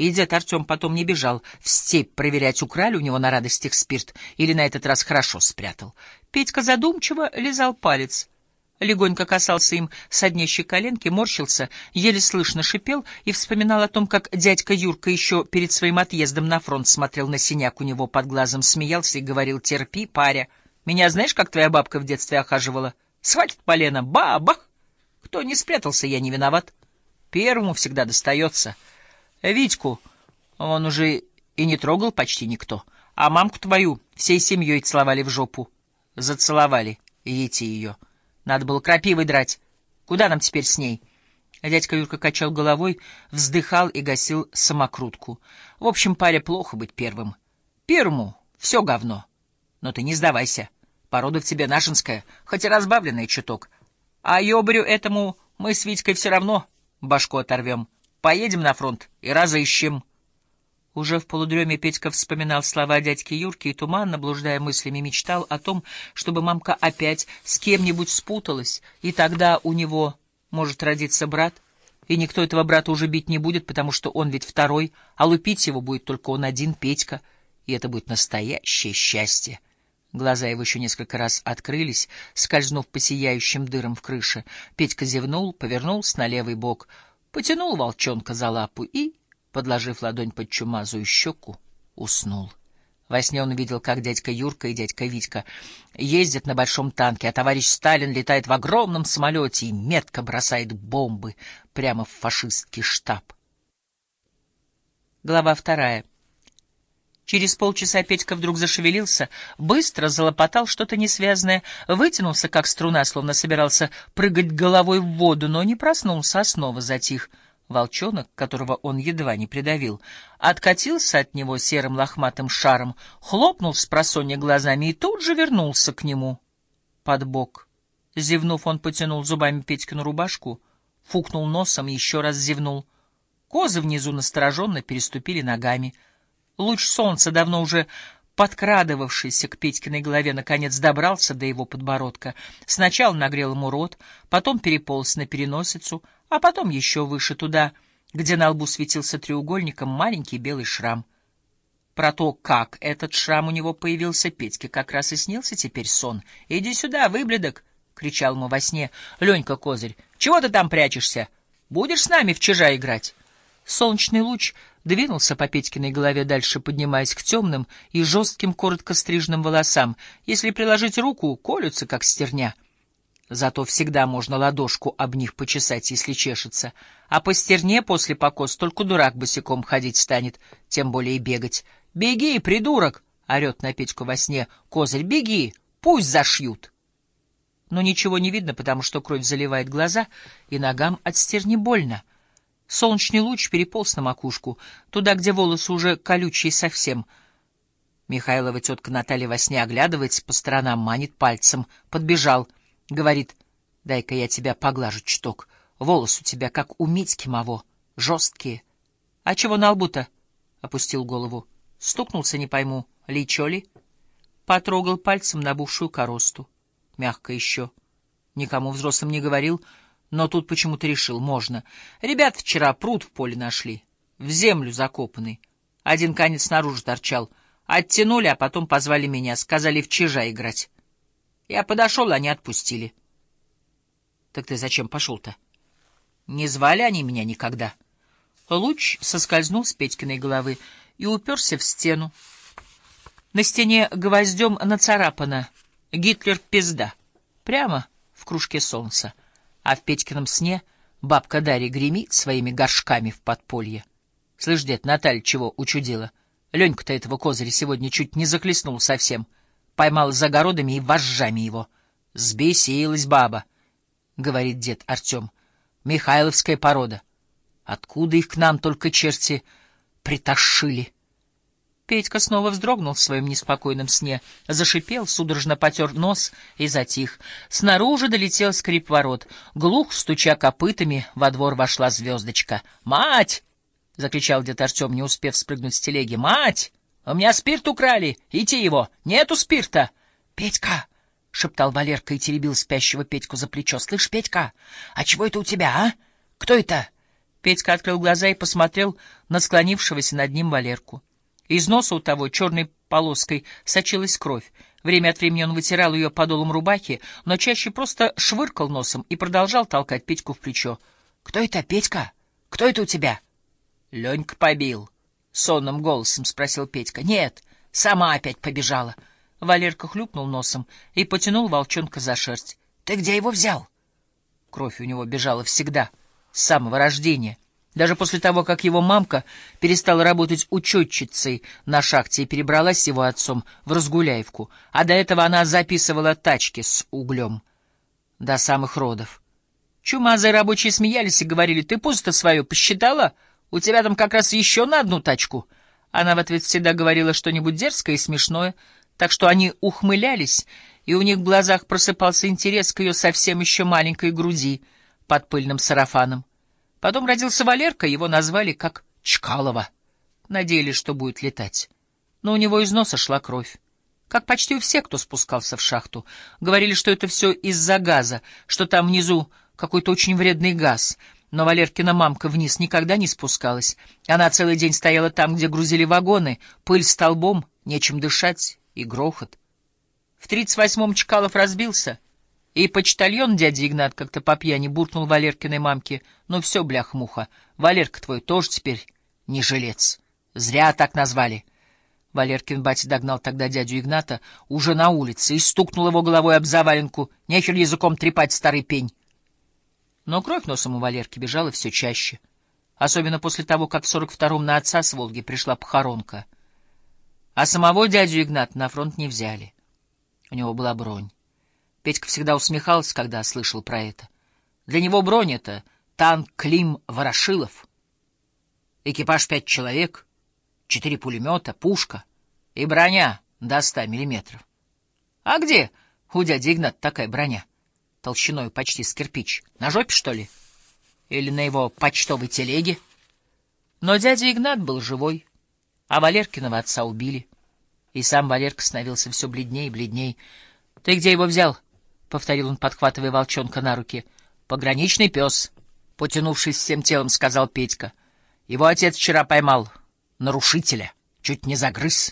И дед Артем потом не бежал в степь проверять, украли у него на радостях спирт или на этот раз хорошо спрятал. Петька задумчиво лизал палец — легонько касался им соднящей коленки, морщился, еле слышно шипел и вспоминал о том, как дядька Юрка еще перед своим отъездом на фронт смотрел на синяк у него под глазом, смеялся и говорил «Терпи, паря, меня знаешь, как твоя бабка в детстве охаживала? Схватит полено, бабах! Кто не спрятался, я не виноват. Первому всегда достается. Витьку он уже и не трогал почти никто, а мамку твою всей семьей целовали в жопу. Зацеловали, идите ее». Надо было крапивой драть. Куда нам теперь с ней? Дядька Юрка качал головой, вздыхал и гасил самокрутку. В общем, паре плохо быть первым. Первому все говно. Но ты не сдавайся. Порода в тебе нашинская, хоть и разбавленная чуток. А ёбарю этому мы с Витькой все равно башку оторвем. Поедем на фронт и разыщем. Уже в полудреме Петька вспоминал слова дядьки Юрки и, туманно блуждая мыслями, мечтал о том, чтобы мамка опять с кем-нибудь спуталась, и тогда у него может родиться брат, и никто этого брата уже бить не будет, потому что он ведь второй, а лупить его будет только он один, Петька, и это будет настоящее счастье. Глаза его еще несколько раз открылись, скользнув по сияющим дырам в крыше. Петька зевнул, повернулся на левый бок, потянул волчонка за лапу и подложив ладонь под чумазую щеку, уснул. Во сне он видел, как дядька Юрка и дядька Витька ездят на большом танке, а товарищ Сталин летает в огромном самолете и метко бросает бомбы прямо в фашистский штаб. Глава вторая. Через полчаса Петька вдруг зашевелился, быстро залопотал что-то несвязное, вытянулся, как струна, словно собирался прыгать головой в воду, но не проснулся, а снова затих — Волчонок, которого он едва не придавил, откатился от него серым лохматым шаром, хлопнул с просонья глазами и тут же вернулся к нему под бок. Зевнув, он потянул зубами Петькину рубашку, фукнул носом и еще раз зевнул. Козы внизу настороженно переступили ногами. Луч солнца, давно уже подкрадывавшийся к Петькиной голове, наконец добрался до его подбородка. Сначала нагрел ему рот, потом переполз на переносицу — а потом еще выше туда, где на лбу светился треугольником маленький белый шрам. Про то, как этот шрам у него появился, Петьке как раз и снился теперь сон. «Иди сюда, выблядок!» — кричал ему во сне Ленька Козырь. «Чего ты там прячешься? Будешь с нами в чижа играть?» Солнечный луч двинулся по Петькиной голове дальше, поднимаясь к темным и жестким коротко стриженным волосам. Если приложить руку, колются, как стерня — Зато всегда можно ладошку об них почесать, если чешется. А по стерне после покос только дурак босиком ходить станет, тем более и бегать. «Беги, придурок!» — орет на Петьку во сне. «Козырь, беги! Пусть зашьют!» Но ничего не видно, потому что кровь заливает глаза, и ногам от стерни больно. Солнечный луч переполз на макушку, туда, где волосы уже колючие совсем. Михайлова тетка Наталья во сне оглядывается по сторонам, манит пальцем. Подбежал — Говорит, дай-ка я тебя поглажу чуток. Волос у тебя, как у Митьки моего, жесткие. А чего на лбу-то? Опустил голову. Стукнулся, не пойму, личо ли? Потрогал пальцем набухшую коросту. Мягко еще. Никому взрослым не говорил, но тут почему-то решил, можно. Ребят вчера пруд в поле нашли, в землю закопанный. Один конец снаружи торчал. Оттянули, а потом позвали меня, сказали в чижа играть. Я подошел, они отпустили. Так ты зачем пошел-то? Не звали они меня никогда. Луч соскользнул с Петькиной головы и уперся в стену. На стене гвоздем нацарапано «Гитлер пизда» прямо в кружке солнца, а в Петькином сне бабка Дарья гремит своими горшками в подполье. Слышь, дед, Наталья чего учудила? Ленька-то этого козыря сегодня чуть не захлестнул совсем — поймал за огородами и вожжами его. — Сбесилась баба, — говорит дед Артем. — Михайловская порода. Откуда их к нам только черти притащили? Петька снова вздрогнул в своем неспокойном сне, зашипел, судорожно потер нос и затих. Снаружи долетел скрип ворот. Глух, стуча копытами, во двор вошла звездочка. «Мать!» — закричал дед Артем, не успев спрыгнуть с телеги. «Мать!» У меня спирт украли. Идти его. Нету спирта. Петька, — шептал Валерка и теребил спящего Петьку за плечо. — Слышь, Петька, а чего это у тебя, а? Кто это? Петька открыл глаза и посмотрел на склонившегося над ним Валерку. Из носа у того черной полоской сочилась кровь. Время от времени он вытирал ее подолом рубахи, но чаще просто швыркал носом и продолжал толкать Петьку в плечо. — Кто это, Петька? Кто это у тебя? — Ленька побил. — сонным голосом спросил Петька. — Нет, сама опять побежала. Валерка хлюпнул носом и потянул волчонка за шерсть. — Ты где его взял? Кровь у него бежала всегда, с самого рождения. Даже после того, как его мамка перестала работать учетчицей на шахте и перебралась с его отцом в Разгуляевку, а до этого она записывала тачки с углем. До самых родов. Чумазые рабочие смеялись и говорили, «Ты пусто свое посчитала? У тебя там как раз еще на одну тачку». Она в ответ всегда говорила что-нибудь дерзкое и смешное, так что они ухмылялись, и у них в глазах просыпался интерес к ее совсем еще маленькой груди под пыльным сарафаном. Потом родился Валерка, его назвали как Чкалова. Надеялись, что будет летать. Но у него из носа шла кровь. Как почти у всех, кто спускался в шахту. Говорили, что это все из-за газа, что там внизу какой-то очень вредный газ. Но Валеркина мамка вниз никогда не спускалась. Она целый день стояла там, где грузили вагоны, пыль столбом, нечем дышать и грохот. В тридцать восьмом Чкалов разбился — и почтальон дядя Игнат как-то по пьяни буркнул Валеркиной мамке. «Ну все, блях-муха, Валерка твой тоже теперь не жилец. Зря так назвали». Валеркин батя догнал тогда дядю Игната уже на улице и стукнул его головой об заваленку. Нехер языком трепать старый пень. Но кровь носом у Валерки бежала все чаще. Особенно после того, как в сорок втором на отца с Волги пришла похоронка. А самого дядю Игната на фронт не взяли. У него была бронь. Петька всегда усмехался, когда слышал про это. Для него бронь — это танк Клим Ворошилов. Экипаж пять человек, четыре пулемета, пушка и броня до ста миллиметров. А где у дяди Игнат такая броня? Толщиной почти с кирпич. На жопе, что ли? Или на его почтовой телеге? Но дядя Игнат был живой, а Валеркиного отца убили. И сам Валерка становился все бледней и бледней. — Ты где его взял? —— повторил он, подхватывая волчонка на руки. — Пограничный пес, — потянувшись всем телом, сказал Петька. — Его отец вчера поймал нарушителя, чуть не загрыз.